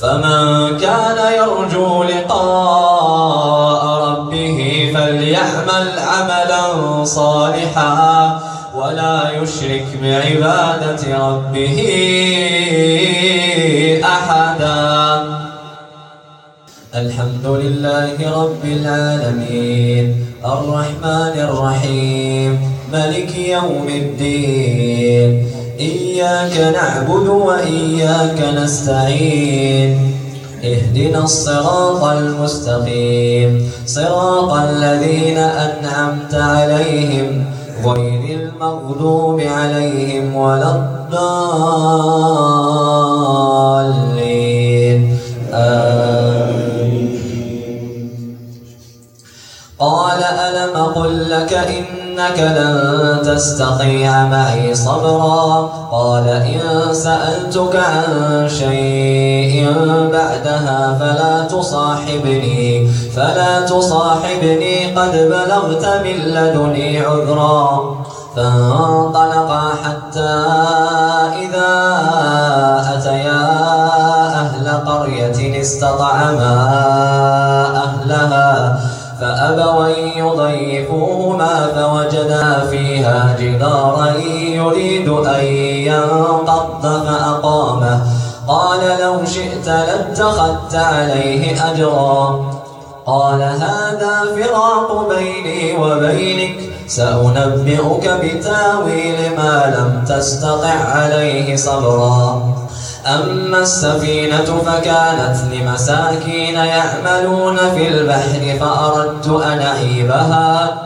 فمن كان يرجو لقاء ربه فليعمل عملا صالحا ولا يشرك بعبادة ربه أحدا. الحمد لله رب العالمين. الرحمن الرحيم. ملك يوم الدين. إياك نعبد وإياك نستعين. اهدنا الصراط المستقيم. صراط الذين أنعمت عليهم غير المغضوب عليهم ولا الضالين. آمين. قال ألم قل لك إن إنك لن تستطيع معي صبرا. قال إن سألتك عن شيء بعدها فلا تصاحبني فلا تصاحبني قد بلغت من لدني عذرا. فانطلقا حتى إذا أتيا أهل قرية استطعما أهلها فأبوا يضيفوهما فوجدا فيها جدارا يريد أن ينقض فأقامه. قال لو شئت لاتخذت عليه أجرا. قال هذا فراق بيني وبينك سأنبئك بتأويل ما لم تستطع عليه صبرا. أما السفينة فكانت لمساكين يعملون في البحر فأردت أن أعيبها.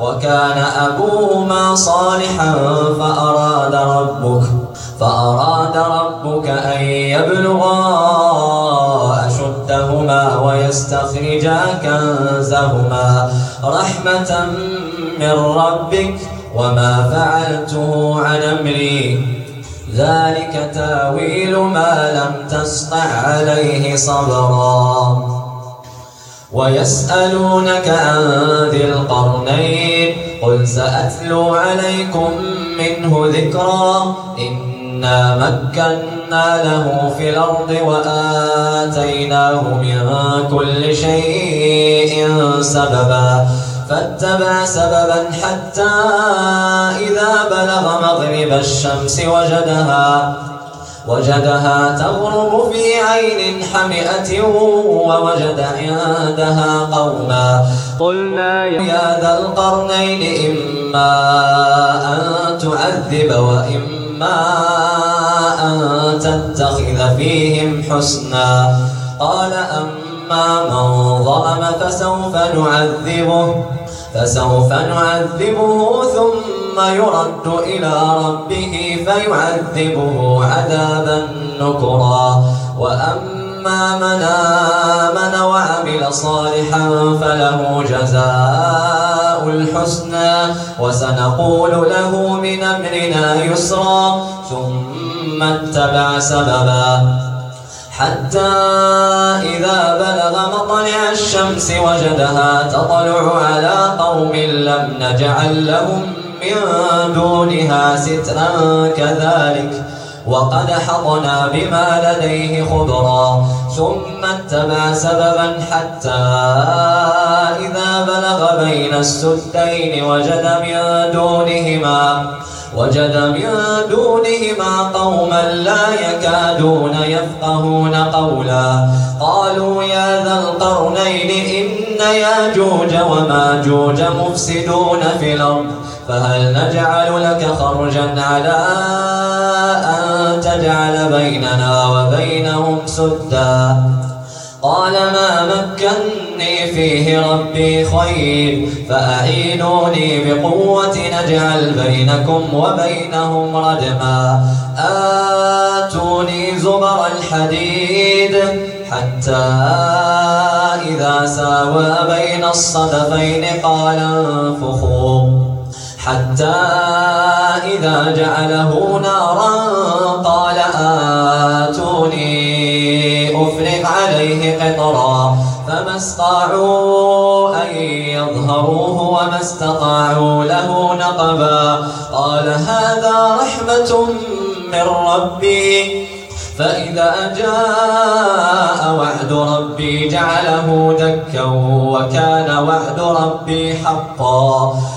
وكان أبوهما صالحا فأراد ربك فأراد ربك أن يبلغا أشدهما ويستخرجا كنزهما. رحمة من ربك وما فعلته عن أمري. ذلك تاويل ما لم تسطع عليه صبرا. ويسألونك عن ذي القرنين قل سأتلو عليكم منه ذكرا إنا مكنا له في الأرض وآتيناه من كل شيء سببا فاتبع سببا حتى إذا بلغ مغرب الشمس وجدها وجدها تغرب في عين حمئة ووجد عندها قوما. قلنا يا ذا القرنين إما أن تعذب وإما أن تتخذ فيهم حسنا. قال أما من ظلم فسوف نعذبه فسوف نعذبه ثم يرد إلى ربه فيعذبه عذابا نكرا. وأما من آمن وعمل صالحا فله جزاء الحسنى وسنقول له من أمرنا يسرا. ثم اتبع سببا. حتى إذا بلغ مطلع الشمس وجدها تطلع على قوم لم نجعل لهم من دونها سترا كذلك وقد حطنا بما لديه خبرا ثم اتبع سببا حتى إذا بلغ بين السدين وجد من دونهما وجد من دونهما قوما لا يكادون يفقهون قولا قالوا يا ذا القرنين إن ياجوج وماجوج مفسدون في الأرض فهل نجعل لك خرجا على أن تجعل بيننا وبينهم سدا؟ قال ما مكني فيه ربي خير فأعينوني بقوة نجعل بينكم وبينهم ردما. آتوني زبر الحديد حتى إذا ساوى بين الصدفين قال انفخوا. حتى إذا جعله نارا قال آتوني أفرغ عليه قطرا. فما استطاعوا أن يظهروه وما استطاعوا له نقبا. قال هذا رحمة من ربي. فإذا جاء وعد ربي جعله دكا وكان وعد ربي حقا.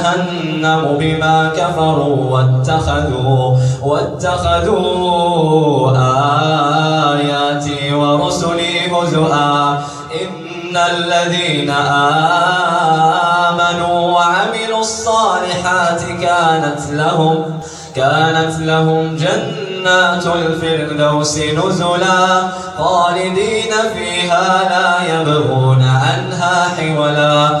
جهنم بما كفروا واتخذوا واتخذوا آياتي ورسلي هزؤا. إن الذين آمنوا وعملوا الصالحات كانت لهم كانت لهم جنات الفردوس نزلا. خالدين فيها لا يبغون عنها حولا.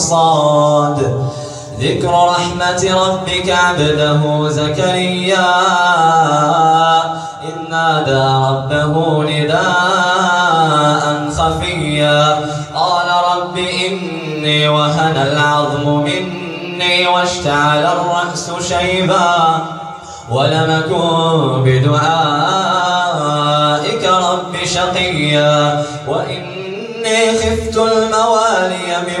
صاد ذكر رحمة ربك عبده زكريا. إذ نادى ربه نداء خفيا. قال رب إني وهن العظم مني واشتعل الرأس شيبا. ولم أكن بدعائك رب شقيا. وإني خفت الموالي من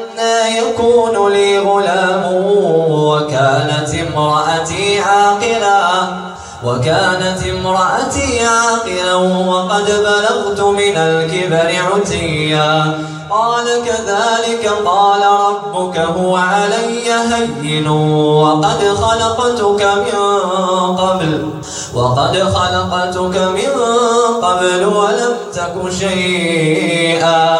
يكون لي غلام وكانت امرأتي عاقلا وكانت امرأتي عاقلا وقد بلغت من الكبر عتيا. قال كذلك قال ربك هو علي هين وقد خلقتك من قبل وقد خلقتك من قبل ولم تك شيئا.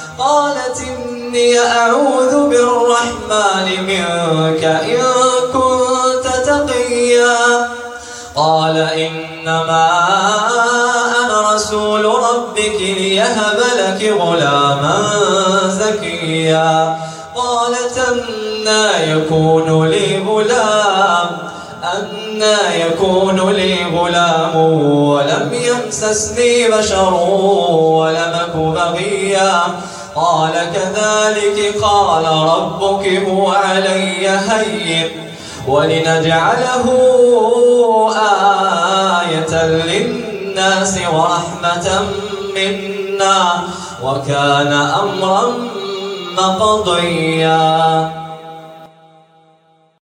قالت إني أعوذ بالرحمن منك إن كنت تقيا. قال إنما أنا رسول ربك ليهب لك غلاما زكيا. قالت أنا يكون لي غلام أنا يكون لي غلام ولم يمسسني بشر ولمك بغيا. قال كذلك قال ربك هو علي هين ولنجعله آية للناس ورحمة منا وكان أمرا مقضيا.